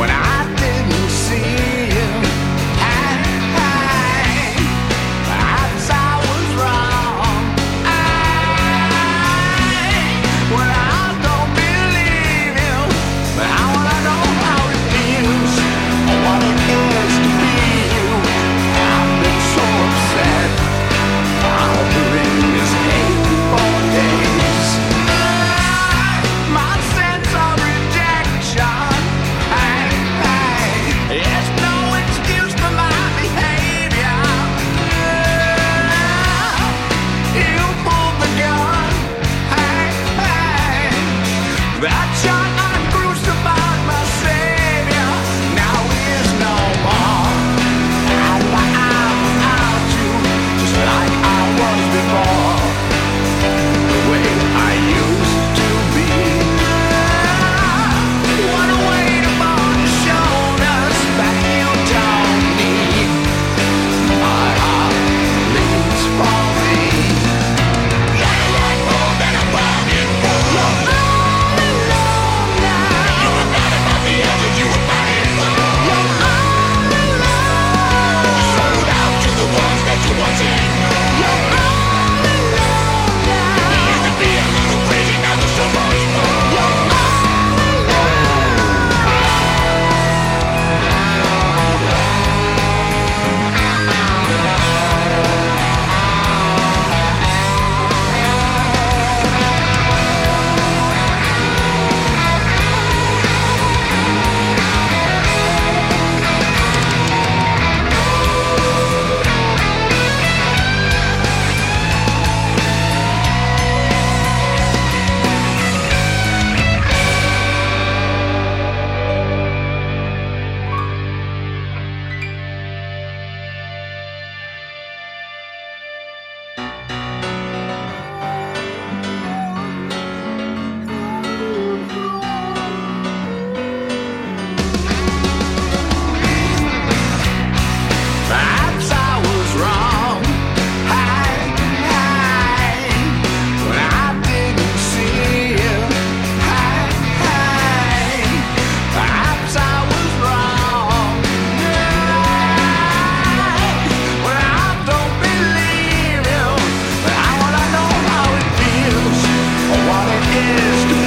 When I is